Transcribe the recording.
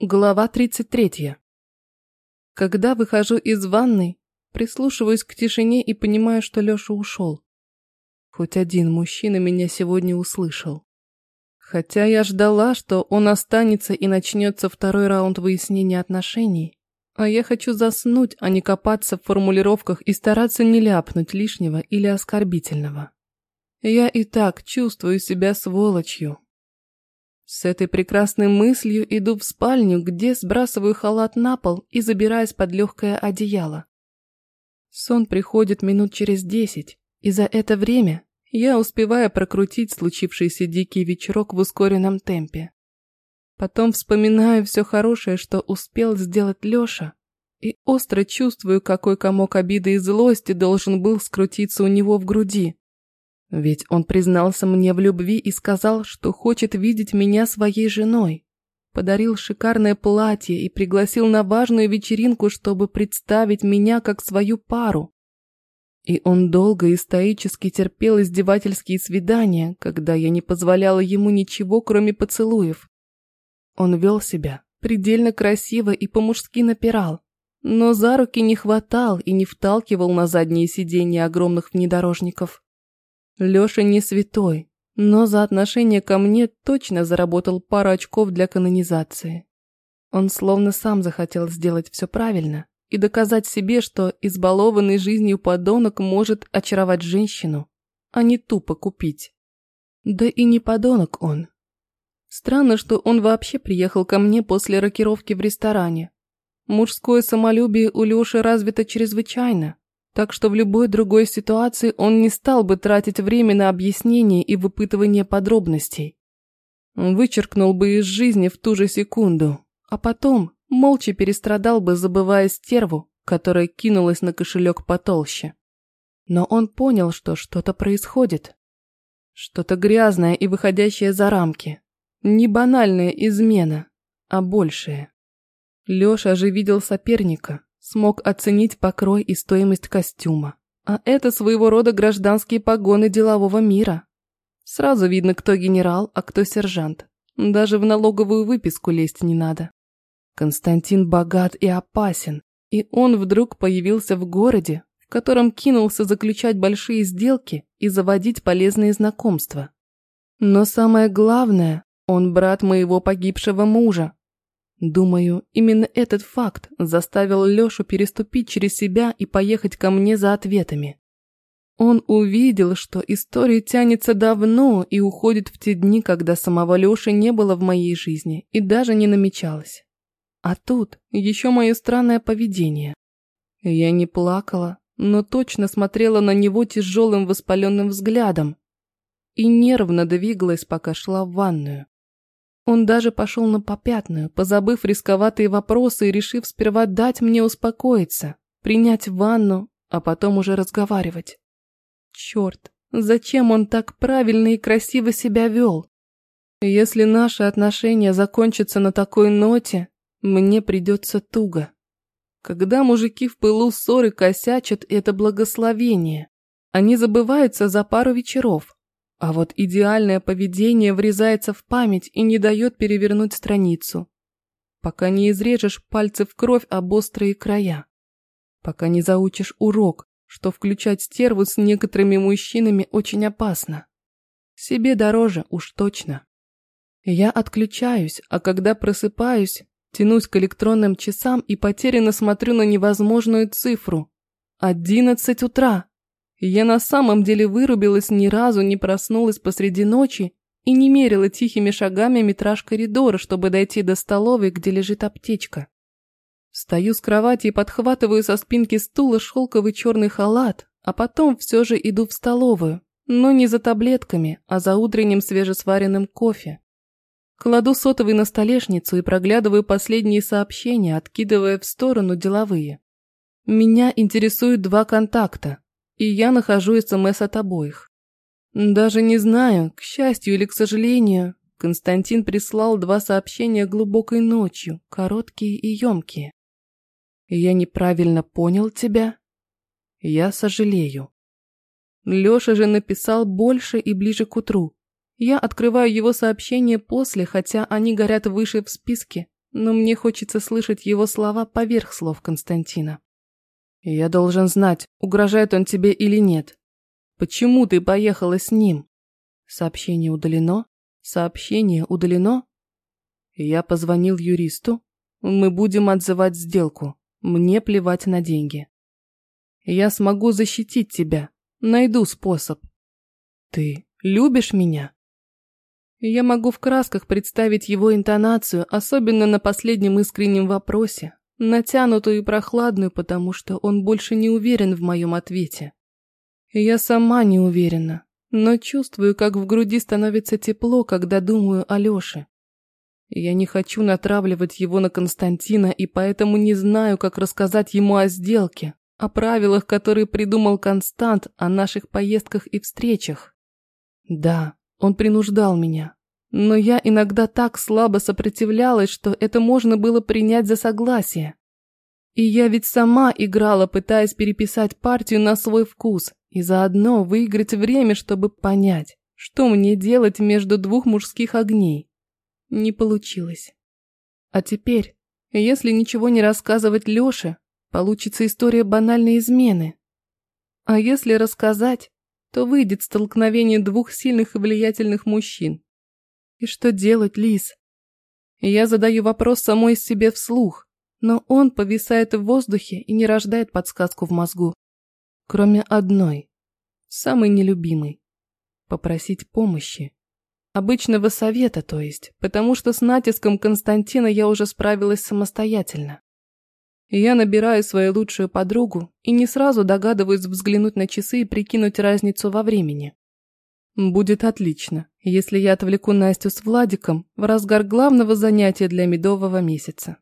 Глава 33. Когда выхожу из ванной, прислушиваюсь к тишине и понимаю, что Лёша ушел. Хоть один мужчина меня сегодня услышал. Хотя я ждала, что он останется и начнется второй раунд выяснения отношений, а я хочу заснуть, а не копаться в формулировках и стараться не ляпнуть лишнего или оскорбительного. Я и так чувствую себя сволочью, с этой прекрасной мыслью иду в спальню, где сбрасываю халат на пол и забираюсь под легкое одеяло. Сон приходит минут через десять, и за это время я успеваю прокрутить случившийся дикий вечерок в ускоренном темпе. Потом вспоминаю все хорошее, что успел сделать Лёша, и остро чувствую, какой комок обиды и злости должен был скрутиться у него в груди. Ведь он признался мне в любви и сказал, что хочет видеть меня своей женой. Подарил шикарное платье и пригласил на важную вечеринку, чтобы представить меня как свою пару. И он долго и стоически терпел издевательские свидания, когда я не позволяла ему ничего, кроме поцелуев. Он вел себя предельно красиво и по-мужски напирал, но за руки не хватал и не вталкивал на задние сиденья огромных внедорожников. Лёша не святой, но за отношение ко мне точно заработал пару очков для канонизации. Он словно сам захотел сделать все правильно и доказать себе, что избалованный жизнью подонок может очаровать женщину, а не тупо купить. Да и не подонок он. Странно, что он вообще приехал ко мне после рокировки в ресторане. Мужское самолюбие у Лёши развито чрезвычайно так что в любой другой ситуации он не стал бы тратить время на объяснение и выпытывание подробностей. Вычеркнул бы из жизни в ту же секунду, а потом молча перестрадал бы, забывая стерву, которая кинулась на кошелек потолще. Но он понял, что что-то происходит. Что-то грязное и выходящее за рамки. Не банальная измена, а большее. Лёша же видел соперника, смог оценить покрой и стоимость костюма. А это своего рода гражданские погоны делового мира. Сразу видно, кто генерал, а кто сержант. Даже в налоговую выписку лезть не надо. Константин богат и опасен, и он вдруг появился в городе, в котором кинулся заключать большие сделки и заводить полезные знакомства. Но самое главное, он брат моего погибшего мужа, Думаю, именно этот факт заставил Лёшу переступить через себя и поехать ко мне за ответами. Он увидел, что история тянется давно и уходит в те дни, когда самого Лёши не было в моей жизни и даже не намечалось. А тут еще мое странное поведение. Я не плакала, но точно смотрела на него тяжелым воспаленным взглядом и нервно двигалась, пока шла в ванную. Он даже пошел на попятную, позабыв рисковатые вопросы и решив сперва дать мне успокоиться, принять ванну, а потом уже разговаривать. Черт, зачем он так правильно и красиво себя вел? Если наши отношения закончатся на такой ноте, мне придется туго. Когда мужики в пылу ссоры косячат, это благословение. Они забываются за пару вечеров, а вот идеальное поведение врезается в память и не дает перевернуть страницу. Пока не изрежешь пальцы в кровь об острые края. Пока не заучишь урок, что включать стерву с некоторыми мужчинами очень опасно. Себе дороже уж точно. Я отключаюсь, а когда просыпаюсь, тянусь к электронным часам и потерянно смотрю на невозможную цифру. Одиннадцать утра. Я на самом деле вырубилась, ни разу не проснулась посреди ночи и не мерила тихими шагами метраж коридора, чтобы дойти до столовой, где лежит аптечка. Встаю с кровати и подхватываю со спинки стула шелковый черный халат, а потом все же иду в столовую, но не за таблетками, а за утренним свежесваренным кофе. Кладу сотовый на столешницу и проглядываю последние сообщения, откидывая в сторону деловые. Меня интересуют два контакта и я нахожу СМС от обоих. Даже не знаю, к счастью или к сожалению, Константин прислал два сообщения глубокой ночью, короткие и емкие. Я неправильно понял тебя? Я сожалею. Лёша же написал больше и ближе к утру. Я открываю его сообщения после, хотя они горят выше в списке, но мне хочется слышать его слова поверх слов Константина. Я должен знать, угрожает он тебе или нет. Почему ты поехала с ним? Сообщение удалено? Сообщение удалено? Я позвонил юристу. Мы будем отзывать сделку. Мне плевать на деньги. Я смогу защитить тебя. Найду способ. Ты любишь меня? Я могу в красках представить его интонацию, особенно на последнем искреннем вопросе, натянутую и прохладную, потому что он больше не уверен в моем ответе. Я сама не уверена, но чувствую, как в груди становится тепло, когда думаю о Лёше. Я не хочу натравливать его на Константина и поэтому не знаю, как рассказать ему о сделке, о правилах, которые придумал Констант, о наших поездках и встречах. Да, он принуждал меня. Но я иногда так слабо сопротивлялась, что это можно было принять за согласие. И я ведь сама играла, пытаясь переписать партию на свой вкус и заодно выиграть время, чтобы понять, что мне делать между двух мужских огней. Не получилось. А теперь, если ничего не рассказывать Лёше, получится история банальной измены. А если рассказать, то выйдет столкновение двух сильных и влиятельных мужчин. И что делать, Лис? Я задаю вопрос самой себе вслух, но он повисает в воздухе и не рождает подсказку в мозгу. Кроме одной, самой нелюбимой. Попросить помощи. Обычного совета, то есть, потому что с натиском Константина я уже справилась самостоятельно. Я набираю свою лучшую подругу и не сразу догадываюсь взглянуть на часы и прикинуть разницу во времени. Будет отлично, если я отвлеку Настю с Владиком в разгар главного занятия для медового месяца.